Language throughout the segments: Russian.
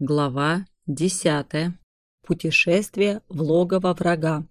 Глава десятая. Путешествие в логово врага.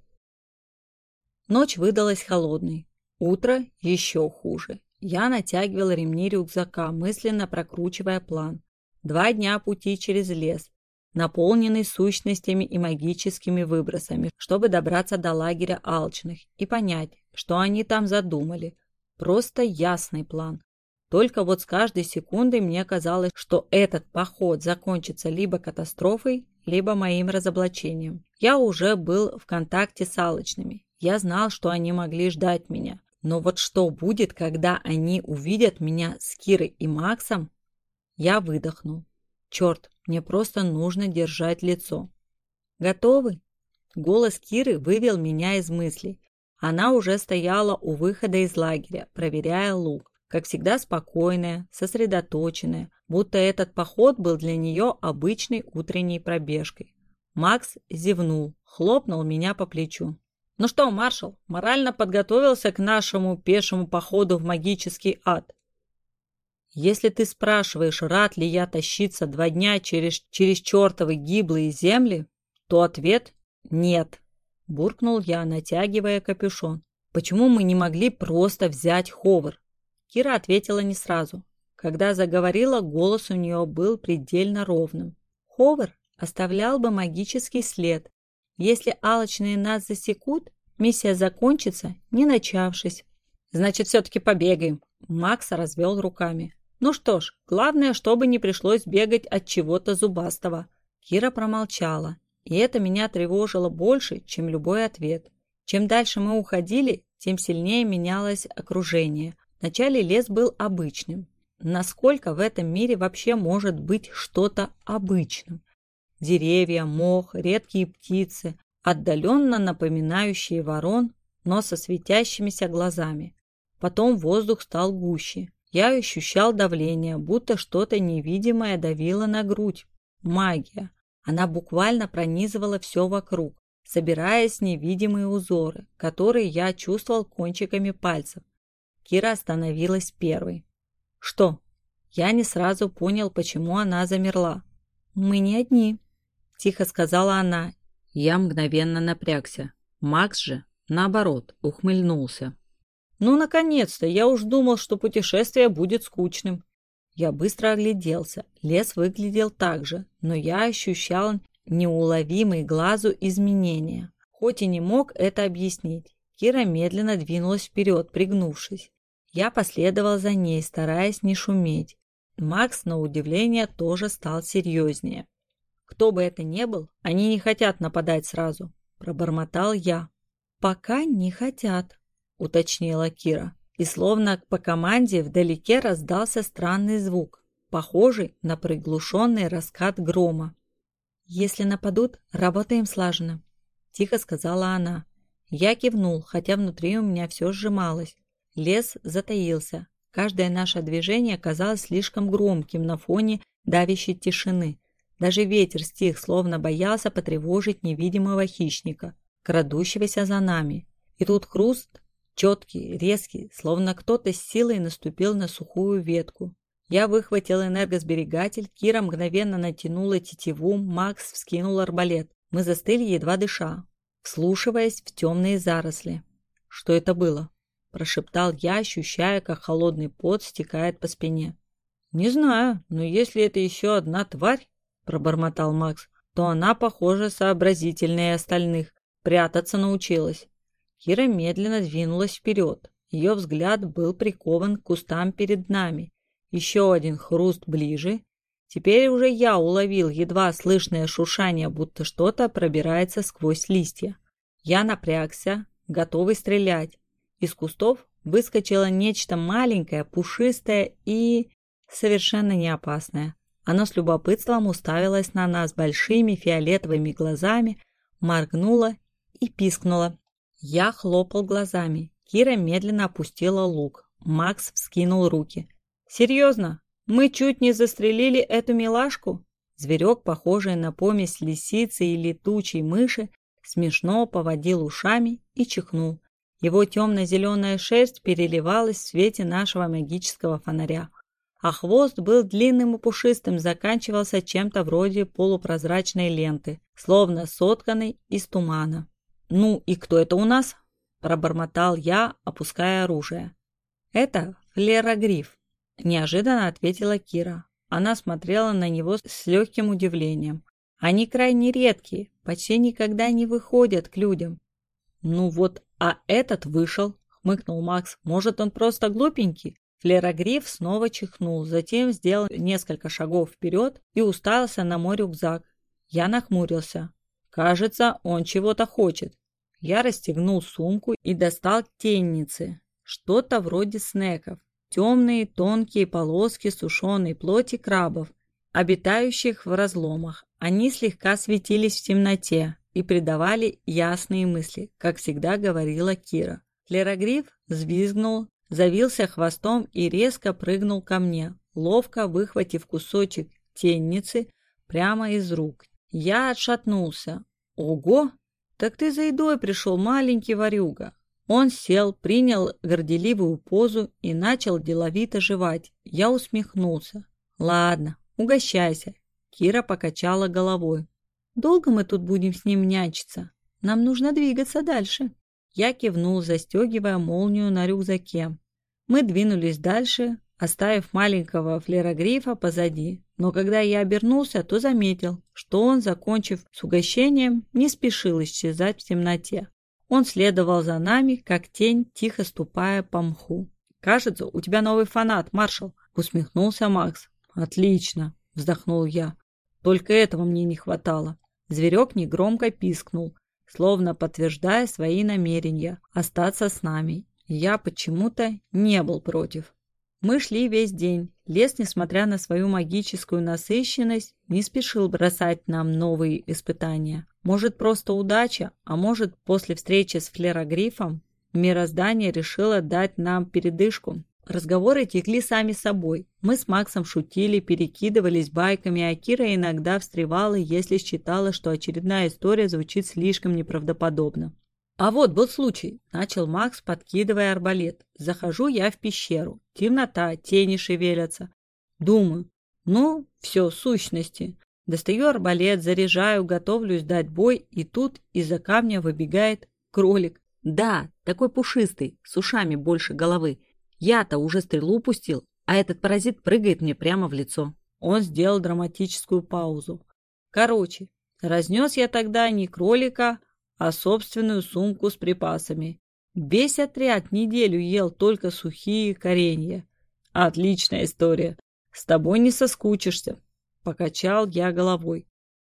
Ночь выдалась холодной. Утро еще хуже. Я натягивал ремни рюкзака, мысленно прокручивая план. Два дня пути через лес, наполненный сущностями и магическими выбросами, чтобы добраться до лагеря алчных и понять, что они там задумали. Просто ясный план. Только вот с каждой секундой мне казалось, что этот поход закончится либо катастрофой, либо моим разоблачением. Я уже был в контакте с алочными. Я знал, что они могли ждать меня. Но вот что будет, когда они увидят меня с Кирой и Максом? Я выдохнул. Черт, мне просто нужно держать лицо. Готовы? Голос Киры вывел меня из мыслей. Она уже стояла у выхода из лагеря, проверяя лук как всегда спокойная, сосредоточенная, будто этот поход был для нее обычной утренней пробежкой. Макс зевнул, хлопнул меня по плечу. «Ну что, маршал, морально подготовился к нашему пешему походу в магический ад?» «Если ты спрашиваешь, рад ли я тащиться два дня через, через чертовы гиблые земли, то ответ – нет», – буркнул я, натягивая капюшон. «Почему мы не могли просто взять ховар?» Кира ответила не сразу. Когда заговорила, голос у нее был предельно ровным. Ховар оставлял бы магический след. Если алочные нас засекут, миссия закончится, не начавшись. Значит, все-таки побегаем. Макс развел руками. Ну что ж, главное, чтобы не пришлось бегать от чего-то зубастого. Кира промолчала, и это меня тревожило больше, чем любой ответ. Чем дальше мы уходили, тем сильнее менялось окружение. Вначале лес был обычным. Насколько в этом мире вообще может быть что-то обычным? Деревья, мох, редкие птицы, отдаленно напоминающие ворон, но со светящимися глазами. Потом воздух стал гуще. Я ощущал давление, будто что-то невидимое давило на грудь. Магия. Она буквально пронизывала все вокруг, собираясь невидимые узоры, которые я чувствовал кончиками пальцев. Кира остановилась первой. «Что?» Я не сразу понял, почему она замерла. «Мы не одни», – тихо сказала она. Я мгновенно напрягся. Макс же, наоборот, ухмыльнулся. «Ну, наконец-то! Я уж думал, что путешествие будет скучным». Я быстро огляделся. Лес выглядел так же, но я ощущал неуловимые глазу изменения. Хоть и не мог это объяснить. Кира медленно двинулась вперед, пригнувшись. Я последовал за ней, стараясь не шуметь. Макс, на удивление, тоже стал серьезнее. «Кто бы это ни был, они не хотят нападать сразу», – пробормотал я. «Пока не хотят», – уточнила Кира. И словно по команде вдалеке раздался странный звук, похожий на приглушенный раскат грома. «Если нападут, работаем слаженно», – тихо сказала она. Я кивнул, хотя внутри у меня все сжималось. Лес затаился. Каждое наше движение казалось слишком громким на фоне давящей тишины. Даже ветер стих, словно боялся потревожить невидимого хищника, крадущегося за нами. И тут хруст, четкий, резкий, словно кто-то с силой наступил на сухую ветку. Я выхватил энергосберегатель, Кира мгновенно натянула тетиву, Макс вскинул арбалет. Мы застыли, едва дыша, вслушиваясь в темные заросли. Что это было? Прошептал я, ощущая, как холодный пот стекает по спине. «Не знаю, но если это еще одна тварь, — пробормотал Макс, — то она, похоже, сообразительнее остальных, прятаться научилась». Кира медленно двинулась вперед. Ее взгляд был прикован к кустам перед нами. Еще один хруст ближе. Теперь уже я уловил едва слышное шуршание, будто что-то пробирается сквозь листья. Я напрягся, готовый стрелять, из кустов выскочило нечто маленькое, пушистое и совершенно не опасное. Оно с любопытством уставилось на нас большими фиолетовыми глазами, моргнуло и пискнуло. Я хлопал глазами. Кира медленно опустила лук. Макс вскинул руки. «Серьезно? Мы чуть не застрелили эту милашку?» Зверек, похожий на помесь лисицы и летучей мыши, смешно поводил ушами и чихнул. Его темно-зеленая шерсть переливалась в свете нашего магического фонаря. а хвост был длинным и пушистым, заканчивался чем-то вроде полупрозрачной ленты, словно сотканной из тумана. «Ну и кто это у нас?» – пробормотал я, опуская оружие. «Это флерогриф», – неожиданно ответила Кира. Она смотрела на него с легким удивлением. «Они крайне редкие, почти никогда не выходят к людям». «Ну вот, а этот вышел», – хмыкнул Макс. «Может, он просто глупенький?» Флерогриф снова чихнул, затем сделал несколько шагов вперед и уставился на мой рюкзак. Я нахмурился. Кажется, он чего-то хочет. Я расстегнул сумку и достал тенницы. Что-то вроде снеков. Темные тонкие полоски сушеной плоти крабов, обитающих в разломах. Они слегка светились в темноте и придавали ясные мысли, как всегда говорила Кира. Флерогриф взвизгнул, завился хвостом и резко прыгнул ко мне, ловко выхватив кусочек тенницы прямо из рук. Я отшатнулся. Ого! «Так ты за едой пришел, маленький ворюга!» Он сел, принял горделивую позу и начал деловито жевать. Я усмехнулся. «Ладно, угощайся». Кира покачала головой. «Долго мы тут будем с ним нянчиться? Нам нужно двигаться дальше». Я кивнул, застегивая молнию на рюкзаке. Мы двинулись дальше, оставив маленького флерогрифа позади. Но когда я обернулся, то заметил, что он, закончив с угощением, не спешил исчезать в темноте. Он следовал за нами, как тень, тихо ступая по мху. «Кажется, у тебя новый фанат, маршал», — усмехнулся Макс. «Отлично», — вздохнул я. «Только этого мне не хватало». Зверек негромко пискнул, словно подтверждая свои намерения остаться с нами. Я почему-то не был против. Мы шли весь день. Лес, несмотря на свою магическую насыщенность, не спешил бросать нам новые испытания. Может, просто удача, а может, после встречи с флерогрифом мироздание решило дать нам передышку. Разговоры текли сами собой. Мы с Максом шутили, перекидывались байками, а Кира иногда встревала, если считала, что очередная история звучит слишком неправдоподобно. А вот был случай, начал Макс, подкидывая арбалет. Захожу я в пещеру. Темнота, тени шевелятся. Думаю, ну, все, сущности. Достаю арбалет, заряжаю, готовлюсь дать бой, и тут из-за камня выбегает кролик. Да, такой пушистый, с ушами больше головы. Я-то уже стрелу пустил, а этот паразит прыгает мне прямо в лицо. Он сделал драматическую паузу. Короче, разнес я тогда не кролика, а собственную сумку с припасами. Весь отряд неделю ел только сухие коренья. Отличная история. С тобой не соскучишься. Покачал я головой.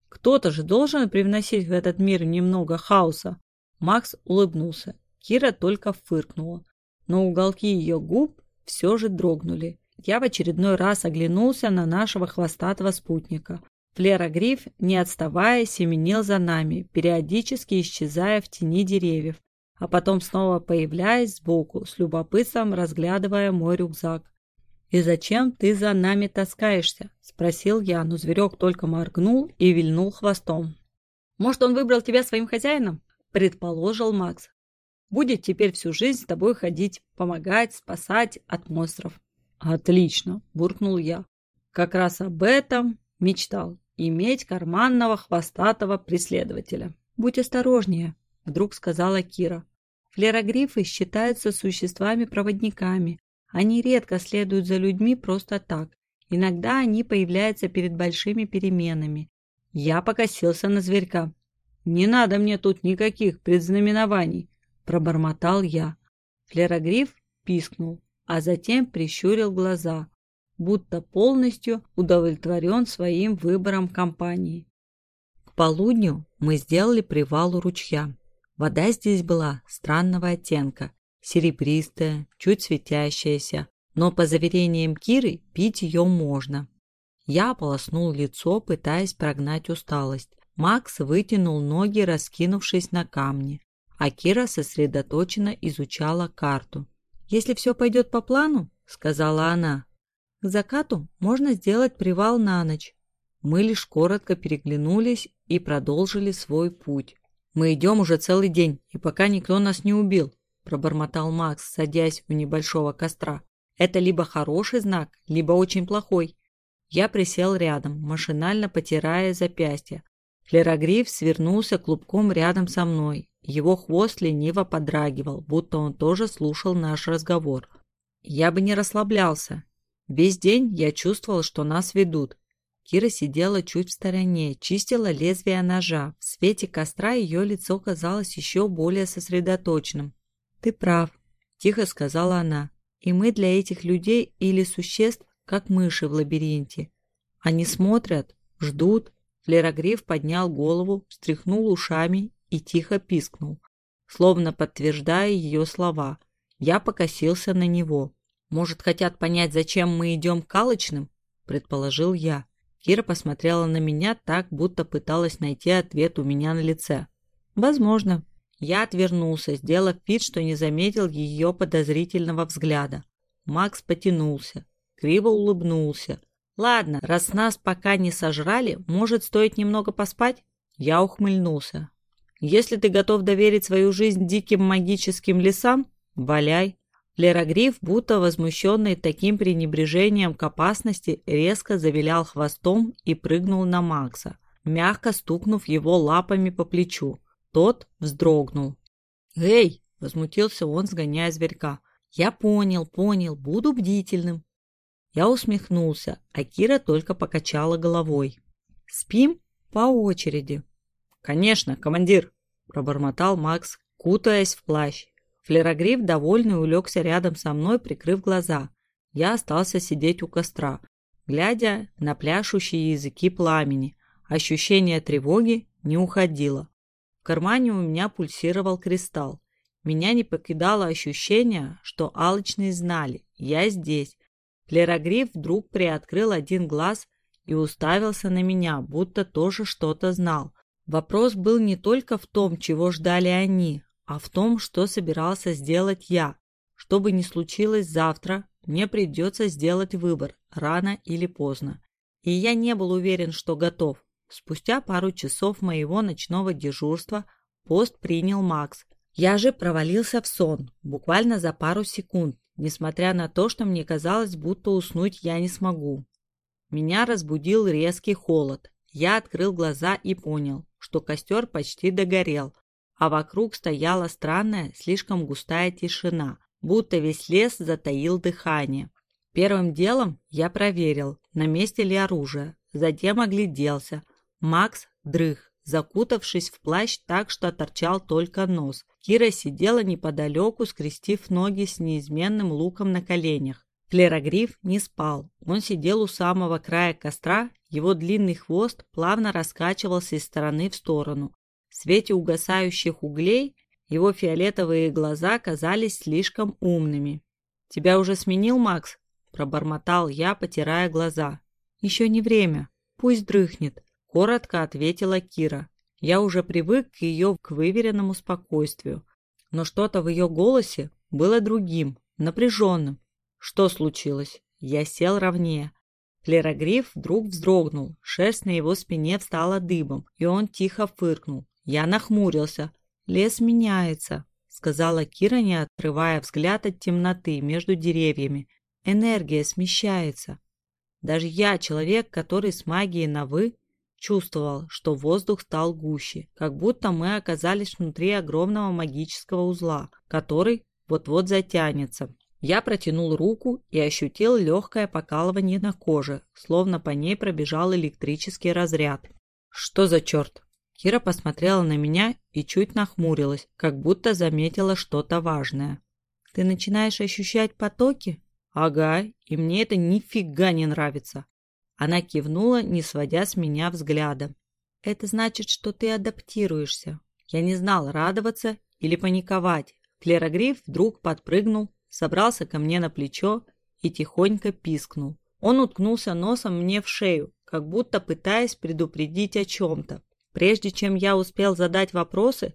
Кто-то же должен привносить в этот мир немного хаоса. Макс улыбнулся. Кира только фыркнула. Но уголки ее губ все же дрогнули. Я в очередной раз оглянулся на нашего хвостатого спутника. Флерогриф, не отставая, семенил за нами, периодически исчезая в тени деревьев, а потом снова появляясь сбоку, с любопытством разглядывая мой рюкзак. «И зачем ты за нами таскаешься?» – спросил я, но зверек только моргнул и вильнул хвостом. «Может, он выбрал тебя своим хозяином?» – предположил Макс. «Будет теперь всю жизнь с тобой ходить, помогать, спасать от монстров». «Отлично!» – буркнул я. «Как раз об этом мечтал иметь карманного хвостатого преследователя. «Будь осторожнее», — вдруг сказала Кира. «Флерогрифы считаются существами-проводниками. Они редко следуют за людьми просто так. Иногда они появляются перед большими переменами. Я покосился на зверька. «Не надо мне тут никаких предзнаменований», — пробормотал я. Флерогриф пискнул, а затем прищурил глаза будто полностью удовлетворен своим выбором компании. К полудню мы сделали привал у ручья. Вода здесь была странного оттенка, серебристая, чуть светящаяся, но по заверениям Киры пить ее можно. Я ополоснул лицо, пытаясь прогнать усталость. Макс вытянул ноги, раскинувшись на камне, а Кира сосредоточенно изучала карту. «Если все пойдет по плану», — сказала она, к закату можно сделать привал на ночь. Мы лишь коротко переглянулись и продолжили свой путь. «Мы идем уже целый день, и пока никто нас не убил», – пробормотал Макс, садясь у небольшого костра. Это либо хороший знак, либо очень плохой. Я присел рядом, машинально потирая запястье. Флерогриф свернулся клубком рядом со мной. Его хвост лениво подрагивал, будто он тоже слушал наш разговор. Я бы не расслаблялся. Весь день я чувствовал, что нас ведут. Кира сидела чуть в стороне, чистила лезвие ножа. В свете костра ее лицо казалось еще более сосредоточенным. «Ты прав», – тихо сказала она. «И мы для этих людей или существ, как мыши в лабиринте. Они смотрят, ждут». Флерогриф поднял голову, встряхнул ушами и тихо пискнул, словно подтверждая ее слова. Я покосился на него. «Может, хотят понять, зачем мы идем к Алочным?» – предположил я. Кира посмотрела на меня так, будто пыталась найти ответ у меня на лице. «Возможно». Я отвернулся, сделав вид, что не заметил ее подозрительного взгляда. Макс потянулся, криво улыбнулся. «Ладно, раз нас пока не сожрали, может, стоит немного поспать?» Я ухмыльнулся. «Если ты готов доверить свою жизнь диким магическим лесам, валяй. Лерогриф, будто возмущенный таким пренебрежением к опасности, резко завилял хвостом и прыгнул на Макса, мягко стукнув его лапами по плечу. Тот вздрогнул. «Эй!» – возмутился он, сгоняя зверька. «Я понял, понял, буду бдительным». Я усмехнулся, а Кира только покачала головой. «Спим по очереди». «Конечно, командир!» – пробормотал Макс, кутаясь в плащ Флерогриф, довольный, улегся рядом со мной, прикрыв глаза. Я остался сидеть у костра, глядя на пляшущие языки пламени. Ощущение тревоги не уходило. В кармане у меня пульсировал кристалл. Меня не покидало ощущение, что алчные знали, я здесь. Флерогриф вдруг приоткрыл один глаз и уставился на меня, будто тоже что-то знал. Вопрос был не только в том, чего ждали они, а в том, что собирался сделать я. Что бы ни случилось завтра, мне придется сделать выбор, рано или поздно. И я не был уверен, что готов. Спустя пару часов моего ночного дежурства пост принял Макс. Я же провалился в сон, буквально за пару секунд, несмотря на то, что мне казалось, будто уснуть я не смогу. Меня разбудил резкий холод. Я открыл глаза и понял, что костер почти догорел, а вокруг стояла странная, слишком густая тишина, будто весь лес затаил дыхание. Первым делом я проверил, на месте ли оружие, затем огляделся. Макс дрых, закутавшись в плащ так, что торчал только нос. Кира сидела неподалеку, скрестив ноги с неизменным луком на коленях. Клерогриф не спал. Он сидел у самого края костра, его длинный хвост плавно раскачивался из стороны в сторону, в свете угасающих углей его фиолетовые глаза казались слишком умными. «Тебя уже сменил Макс?» – пробормотал я, потирая глаза. «Еще не время. Пусть дрыхнет», – коротко ответила Кира. Я уже привык к ее к выверенному спокойствию. Но что-то в ее голосе было другим, напряженным. Что случилось? Я сел ровнее. Клерогриф вдруг вздрогнул, шерсть на его спине встала дыбом, и он тихо фыркнул. Я нахмурился. «Лес меняется», — сказала Кира, не отрывая взгляд от темноты между деревьями. «Энергия смещается». Даже я, человек, который с магией на «вы», чувствовал, что воздух стал гуще, как будто мы оказались внутри огромного магического узла, который вот-вот затянется. Я протянул руку и ощутил легкое покалывание на коже, словно по ней пробежал электрический разряд. «Что за черт?» Кира посмотрела на меня и чуть нахмурилась, как будто заметила что-то важное. «Ты начинаешь ощущать потоки?» «Ага, и мне это нифига не нравится». Она кивнула, не сводя с меня взгляда. «Это значит, что ты адаптируешься». Я не знал, радоваться или паниковать. Клерогриф вдруг подпрыгнул, собрался ко мне на плечо и тихонько пискнул. Он уткнулся носом мне в шею, как будто пытаясь предупредить о чем-то. Прежде чем я успел задать вопросы,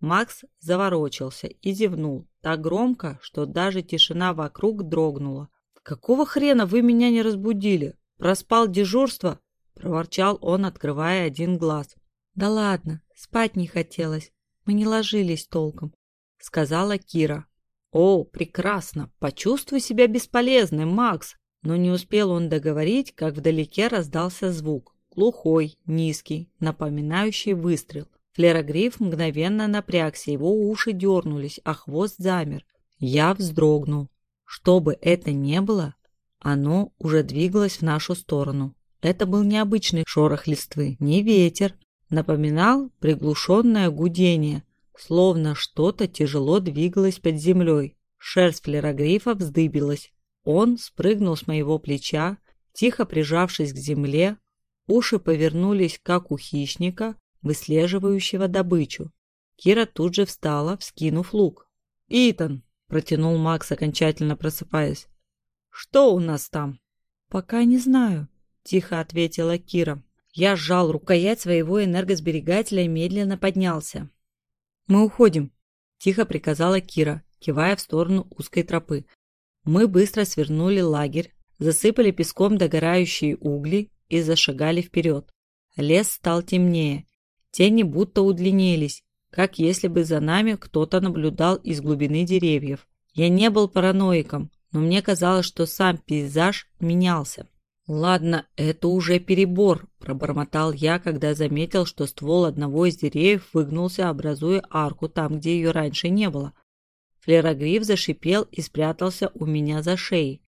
Макс заворочился и зевнул так громко, что даже тишина вокруг дрогнула. «Какого хрена вы меня не разбудили? Проспал дежурство?» – проворчал он, открывая один глаз. «Да ладно, спать не хотелось. Мы не ложились толком», – сказала Кира. «О, прекрасно! Почувствуй себя бесполезным, Макс!» Но не успел он договорить, как вдалеке раздался звук. Глухой, низкий, напоминающий выстрел. Флерогриф мгновенно напрягся, его уши дернулись, а хвост замер. Я вздрогнул. Что бы это ни было, оно уже двигалось в нашу сторону. Это был необычный шорох листвы, не ветер. Напоминал приглушенное гудение, словно что-то тяжело двигалось под землей. Шерсть флерогрифа вздыбилась. Он спрыгнул с моего плеча, тихо прижавшись к земле, уши повернулись, как у хищника, выслеживающего добычу. Кира тут же встала, вскинув лук. «Итан!» – протянул Макс, окончательно просыпаясь. «Что у нас там?» «Пока не знаю», – тихо ответила Кира. Я сжал рукоять своего энергосберегателя и медленно поднялся. «Мы уходим», – тихо приказала Кира, кивая в сторону узкой тропы. Мы быстро свернули лагерь, засыпали песком догорающие угли и зашагали вперед. Лес стал темнее, Тени будто удлинились, как если бы за нами кто-то наблюдал из глубины деревьев. Я не был параноиком, но мне казалось, что сам пейзаж менялся. «Ладно, это уже перебор», – пробормотал я, когда заметил, что ствол одного из деревьев выгнулся, образуя арку там, где ее раньше не было. Флерогриф зашипел и спрятался у меня за шеей.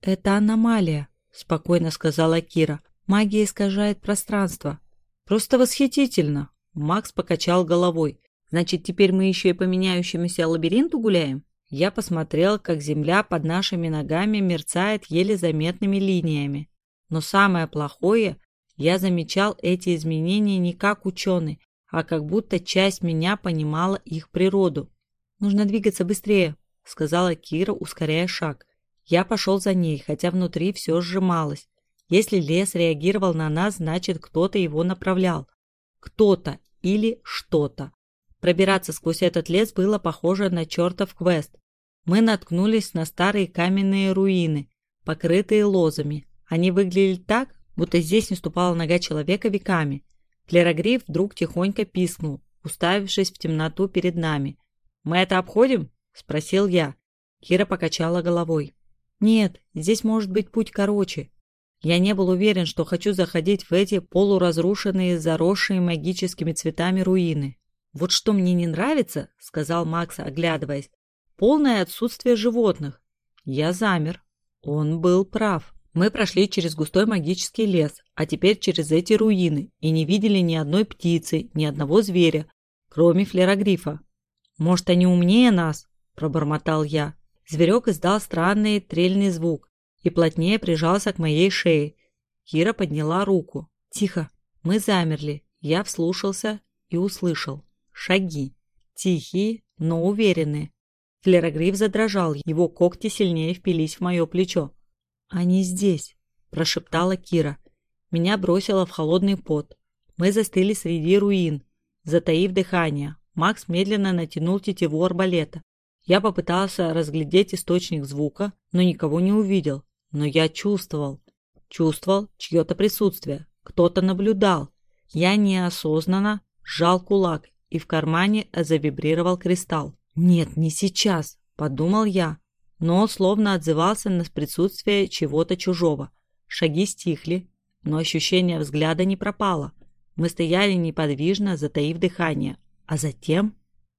«Это аномалия», – спокойно сказала Кира. «Магия искажает пространство. Просто восхитительно. Макс покачал головой. Значит, теперь мы еще и по меняющемуся лабиринту гуляем? Я посмотрел, как земля под нашими ногами мерцает еле заметными линиями. Но самое плохое, я замечал эти изменения не как ученый, а как будто часть меня понимала их природу. «Нужно двигаться быстрее», — сказала Кира, ускоряя шаг. Я пошел за ней, хотя внутри все сжималось. Если лес реагировал на нас, значит, кто-то его направлял. Кто-то или что-то. Пробираться сквозь этот лес было похоже на чертов квест. Мы наткнулись на старые каменные руины, покрытые лозами. Они выглядели так, будто здесь не ступала нога человека веками. Клерогриф вдруг тихонько пискнул, уставившись в темноту перед нами. «Мы это обходим?» – спросил я. Кира покачала головой. «Нет, здесь может быть путь короче. Я не был уверен, что хочу заходить в эти полуразрушенные, заросшие магическими цветами руины. «Вот что мне не нравится», — сказал Макс, оглядываясь, — «полное отсутствие животных». Я замер. Он был прав. Мы прошли через густой магический лес, а теперь через эти руины, и не видели ни одной птицы, ни одного зверя, кроме флерогрифа. «Может, они умнее нас?» – пробормотал я. Зверек издал странный трельный звук, и плотнее прижался к моей шее. Кира подняла руку. Тихо. Мы замерли. Я вслушался и услышал. Шаги. Тихие, но уверенные. Флерогриф задрожал, его когти сильнее впились в мое плечо. «Они здесь», – прошептала Кира. Меня бросило в холодный пот. Мы застыли среди руин, затаив дыхание. Макс медленно натянул тетиву арбалета. Я попытался разглядеть источник звука, но никого не увидел. Но я чувствовал, чувствовал чье-то присутствие, кто-то наблюдал. Я неосознанно сжал кулак, и в кармане завибрировал кристалл. «Нет, не сейчас», – подумал я, но он словно отзывался на присутствие чего-то чужого. Шаги стихли, но ощущение взгляда не пропало. Мы стояли неподвижно, затаив дыхание. А затем...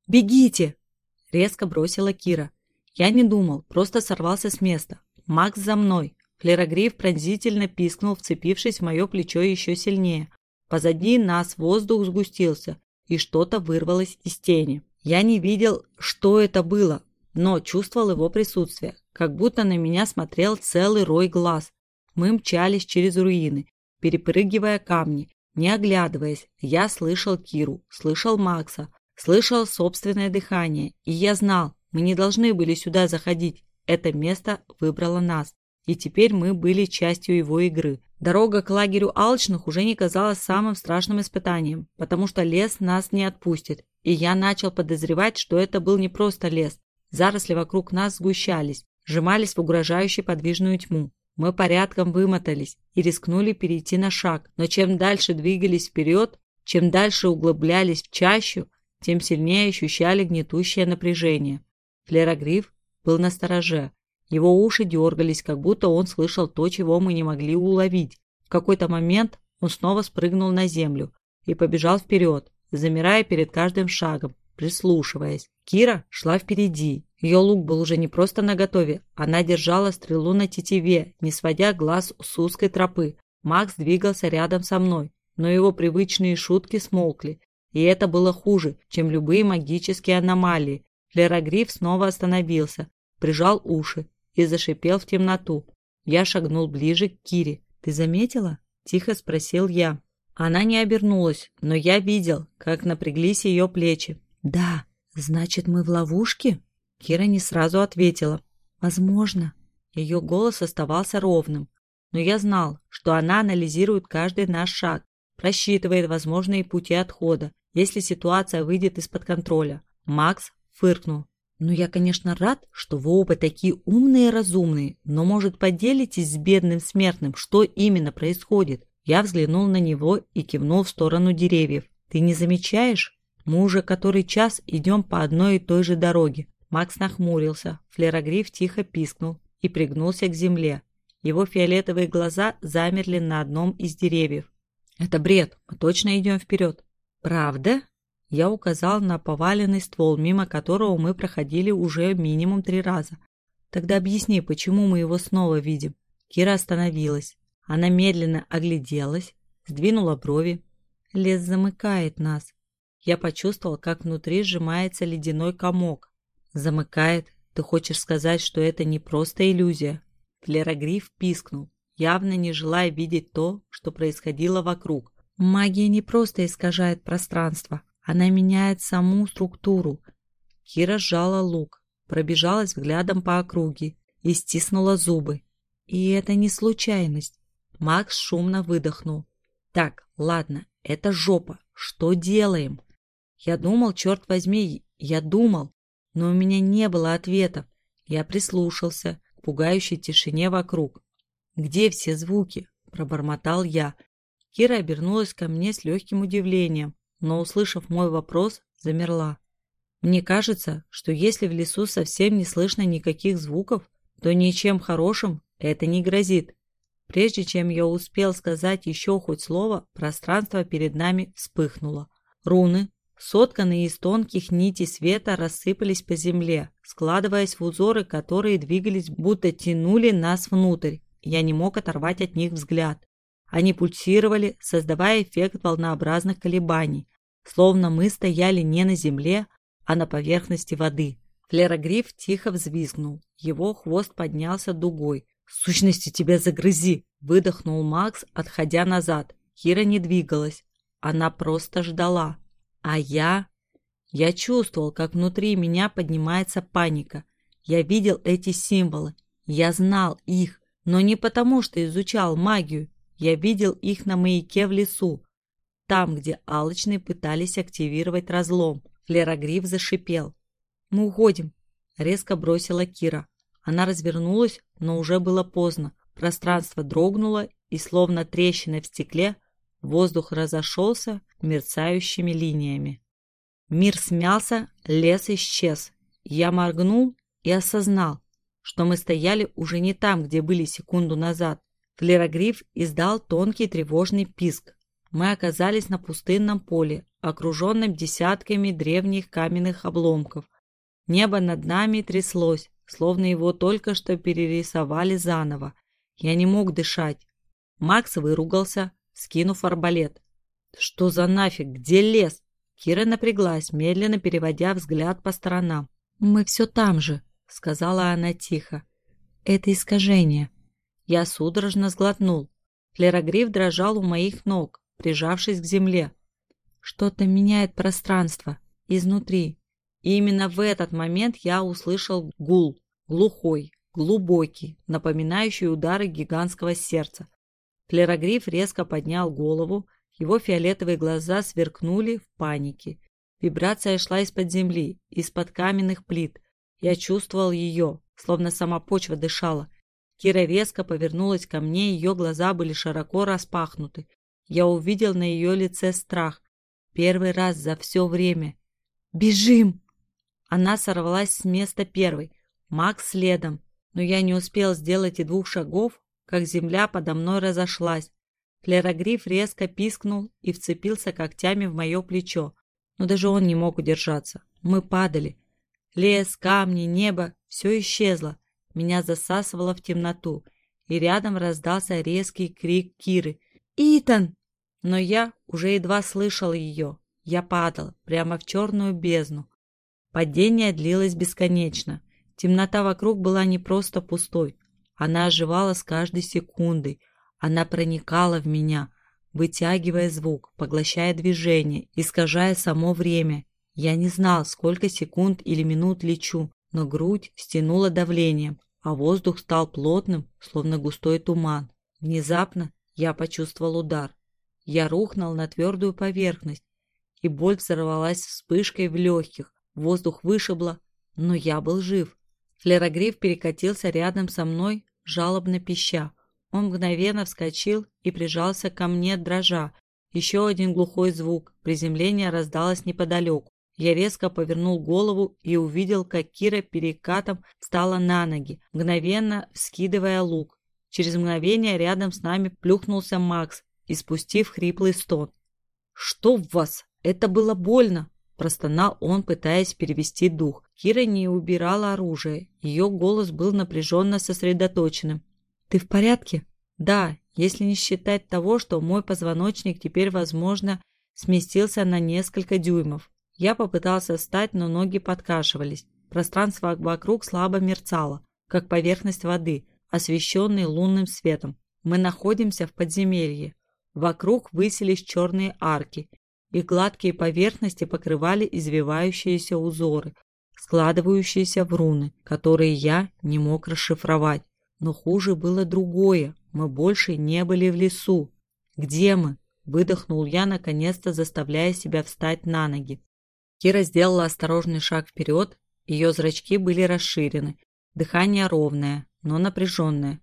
«Бегите!» – резко бросила Кира. Я не думал, просто сорвался с места. Макс за мной. Флерогриф пронзительно пискнул, вцепившись в мое плечо еще сильнее. Позади нас воздух сгустился, и что-то вырвалось из тени. Я не видел, что это было, но чувствовал его присутствие, как будто на меня смотрел целый рой глаз. Мы мчались через руины, перепрыгивая камни, не оглядываясь. Я слышал Киру, слышал Макса, слышал собственное дыхание, и я знал, мы не должны были сюда заходить. Это место выбрало нас, и теперь мы были частью его игры. Дорога к лагерю алчных уже не казалась самым страшным испытанием, потому что лес нас не отпустит, и я начал подозревать, что это был не просто лес. Заросли вокруг нас сгущались, сжимались в угрожающую подвижную тьму. Мы порядком вымотались и рискнули перейти на шаг, но чем дальше двигались вперед, чем дальше углублялись в чащу, тем сильнее ощущали гнетущее напряжение. Флерогриф был на стороже. Его уши дергались, как будто он слышал то, чего мы не могли уловить. В какой-то момент он снова спрыгнул на землю и побежал вперед, замирая перед каждым шагом, прислушиваясь. Кира шла впереди. Ее лук был уже не просто наготове, она держала стрелу на тетиве, не сводя глаз с узкой тропы. Макс двигался рядом со мной, но его привычные шутки смолкли, и это было хуже, чем любые магические аномалии. Флерогриф снова остановился, прижал уши и зашипел в темноту. Я шагнул ближе к Кире. «Ты заметила?» – тихо спросил я. Она не обернулась, но я видел, как напряглись ее плечи. «Да, значит, мы в ловушке?» Кира не сразу ответила. «Возможно». Ее голос оставался ровным, но я знал, что она анализирует каждый наш шаг, просчитывает возможные пути отхода, если ситуация выйдет из-под контроля. Макс фыркнул. «Ну, я, конечно, рад, что вы оба такие умные и разумные, но, может, поделитесь с бедным смертным, что именно происходит?» Я взглянул на него и кивнул в сторону деревьев. «Ты не замечаешь? Мы уже который час идем по одной и той же дороге». Макс нахмурился, флерогриф тихо пискнул и пригнулся к земле. Его фиолетовые глаза замерли на одном из деревьев. «Это бред, мы точно идем вперед». «Правда?» Я указал на поваленный ствол, мимо которого мы проходили уже минимум три раза. «Тогда объясни, почему мы его снова видим?» Кира остановилась. Она медленно огляделась, сдвинула брови. Лес замыкает нас. Я почувствовал, как внутри сжимается ледяной комок. Замыкает? Ты хочешь сказать, что это не просто иллюзия? Флерогриф пискнул, явно не желая видеть то, что происходило вокруг. Магия не просто искажает пространство, она меняет саму структуру. Кира сжала лук, пробежалась взглядом по округе и стиснула зубы. И это не случайность. Макс шумно выдохнул. Так, ладно, это жопа. Что делаем? Я думал, черт возьми, я думал, но у меня не было ответов. Я прислушался к пугающей тишине вокруг. «Где все звуки?» – пробормотал я. Кира обернулась ко мне с легким удивлением, но, услышав мой вопрос, замерла. Мне кажется, что если в лесу совсем не слышно никаких звуков, то ничем хорошим это не грозит. Прежде чем я успел сказать еще хоть слово, пространство перед нами вспыхнуло. Руны, сотканные из тонких нитей света, рассыпались по земле, складываясь в узоры, которые двигались, будто тянули нас внутрь. Я не мог оторвать от них взгляд. Они пульсировали, создавая эффект волнообразных колебаний, словно мы стояли не на земле, а на поверхности воды. Флерогриф тихо взвизгнул. Его хвост поднялся дугой, «Сущности тебя загрызи!» – выдохнул Макс, отходя назад. Кира не двигалась. Она просто ждала. А я... Я чувствовал, как внутри меня поднимается паника. Я видел эти символы. Я знал их, но не потому, что изучал магию. Я видел их на маяке в лесу. Там, где алочные пытались активировать разлом. Флерогриф зашипел. «Мы уходим», — резко бросила Кира. Она развернулась, но уже было поздно. Пространство дрогнуло, и словно трещина в стекле, воздух разошелся мерцающими линиями. Мир смялся, лес исчез. Я моргнул и осознал, что мы стояли уже не там, где были секунду назад. Флерогриф издал тонкий тревожный писк. Мы оказались на пустынном поле, окруженном десятками древних каменных обломков. Небо над нами тряслось, словно его только что перерисовали заново. Я не мог дышать. Макс выругался, скинув арбалет. «Что за нафиг? Где лес?» Кира напряглась, медленно переводя взгляд по сторонам. «Мы все там же», — сказала она тихо. «Это искажение». Я судорожно сглотнул. Флерогриф дрожал у моих ног, прижавшись к земле. Что-то меняет пространство изнутри, и именно в этот момент я услышал гул, глухой, глубокий, напоминающий удары гигантского сердца. Флерогриф резко поднял голову, его фиолетовые глаза сверкнули в панике. Вибрация шла из-под земли, из-под каменных плит. Я чувствовал ее, словно сама почва дышала. Кира резко повернулась ко мне, ее глаза были широко распахнуты. Я увидел на ее лице страх. Первый раз за все время. «Бежим!» Она сорвалась с места первой. Макс следом, но я не успел сделать и двух шагов, как земля подо мной разошлась. Флерогриф резко пискнул и вцепился когтями в мое плечо, но даже он не мог удержаться. Мы падали. Лес, камни, небо — все исчезло. Меня засасывало в темноту, и рядом раздался резкий крик Киры. «Итан!» Но я уже едва слышал ее. Я падал прямо в черную бездну. Падение длилось бесконечно. Темнота вокруг была не просто пустой. Она оживала с каждой секундой. Она проникала в меня, вытягивая звук, поглощая движение, искажая само время. Я не знал, сколько секунд или минут лечу, но грудь стянула давлением, а воздух стал плотным, словно густой туман. Внезапно я почувствовал удар. Я рухнул на твердую поверхность, и боль взорвалась вспышкой в легких. Воздух вышибло, но я был жив. Флерогриф перекатился рядом со мной, жалобно пища. Он мгновенно вскочил и прижался ко мне, дрожа. Еще один глухой звук. Приземление раздалось неподалеку. Я резко повернул голову и увидел, как Кира перекатом встала на ноги, мгновенно вскидывая лук. Через мгновение рядом с нами плюхнулся Макс, испустив хриплый стон. «Что в вас? Это было больно!» Простонал он, пытаясь перевести дух. Кира не убирала оружие. Ее голос был напряженно сосредоточенным. «Ты в порядке?» «Да, если не считать того, что мой позвоночник теперь, возможно, сместился на несколько дюймов. Я попытался встать, но ноги подкашивались. Пространство вокруг слабо мерцало, как поверхность воды, освещенной лунным светом. Мы находимся в подземелье. Вокруг высились черные арки, и гладкие поверхности покрывали извивающиеся узоры, складывающиеся в руны, которые я не мог расшифровать. Но хуже было другое. Мы больше не были в лесу. «Где мы?» – выдохнул я, наконец-то заставляя себя встать на ноги. Кира сделала осторожный шаг вперед, ее зрачки были расширены, дыхание ровное, но напряженное.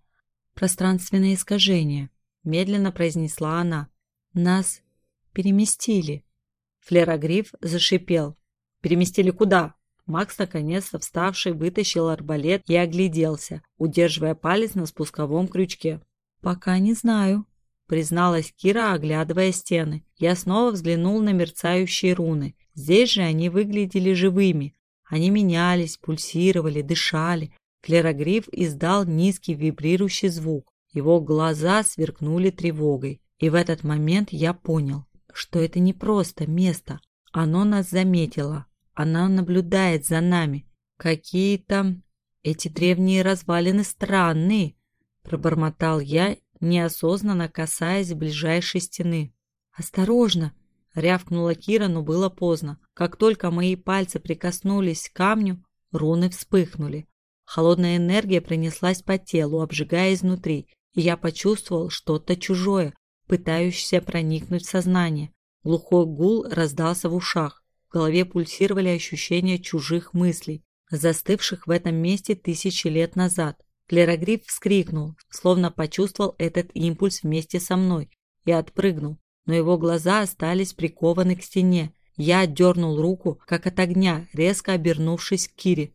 «Пространственное искажение», – медленно произнесла она. «Нас переместили». Флерогриф зашипел. «Переместили куда?» Макс, наконец-то вставший, вытащил арбалет и огляделся, удерживая палец на спусковом крючке. «Пока не знаю», — призналась Кира, оглядывая стены. Я снова взглянул на мерцающие руны. Здесь же они выглядели живыми. Они менялись, пульсировали, дышали. Клерогриф издал низкий вибрирующий звук. Его глаза сверкнули тревогой. И в этот момент я понял, что это не просто место. Оно нас заметило. Оно наблюдает за нами. Какие-то... Эти древние развалины странные, пробормотал я, неосознанно касаясь ближайшей стены. «Осторожно!» Рявкнула Кира, но было поздно. Как только мои пальцы прикоснулись к камню, руны вспыхнули. Холодная энергия пронеслась по телу, обжигая изнутри, и я почувствовал что-то чужое, пытающееся проникнуть в сознание. Глухой гул раздался в ушах. В голове пульсировали ощущения чужих мыслей, застывших в этом месте тысячи лет назад. Клерогриф вскрикнул, словно почувствовал этот импульс вместе со мной, и отпрыгнул но его глаза остались прикованы к стене. Я отдернул руку, как от огня, резко обернувшись к Кире.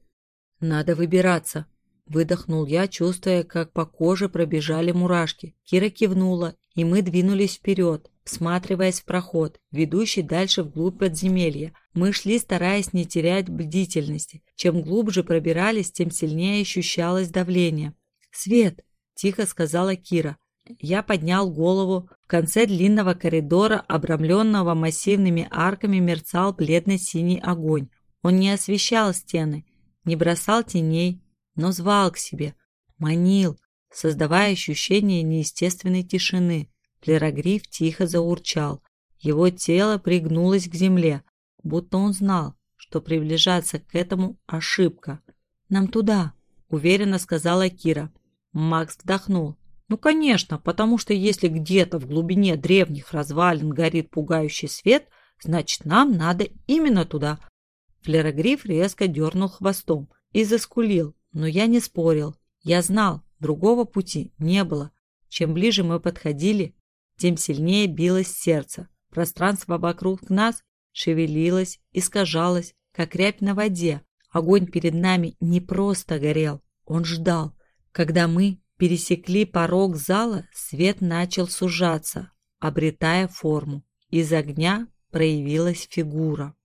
«Надо выбираться», — выдохнул я, чувствуя, как по коже пробежали мурашки. Кира кивнула, и мы двинулись вперед, всматриваясь в проход, ведущий дальше вглубь подземелья. Мы шли, стараясь не терять бдительности. Чем глубже пробирались, тем сильнее ощущалось давление. «Свет!» – тихо сказала Кира. Я поднял голову. В конце длинного коридора, обрамленного массивными арками, мерцал бледно-синий огонь. Он не освещал стены, не бросал теней, но звал к себе, манил, создавая ощущение неестественной тишины. Плерогриф тихо заурчал. Его тело пригнулось к земле, будто он знал, что приближаться к этому – ошибка. «Нам туда», – уверенно сказала Кира. Макс вдохнул. Ну, конечно, потому что если где-то в глубине древних развалин горит пугающий свет, значит, нам надо именно туда. Флерогриф резко дернул хвостом и заскулил, но я не спорил. Я знал, другого пути не было. Чем ближе мы подходили, тем сильнее билось сердце. Пространство вокруг нас шевелилось, искажалось, как рябь на воде, Огонь перед нами не просто горел, он ждал. Когда мы пересекли порог зала, свет начал сужаться, обретая форму. Из огня проявилась фигура.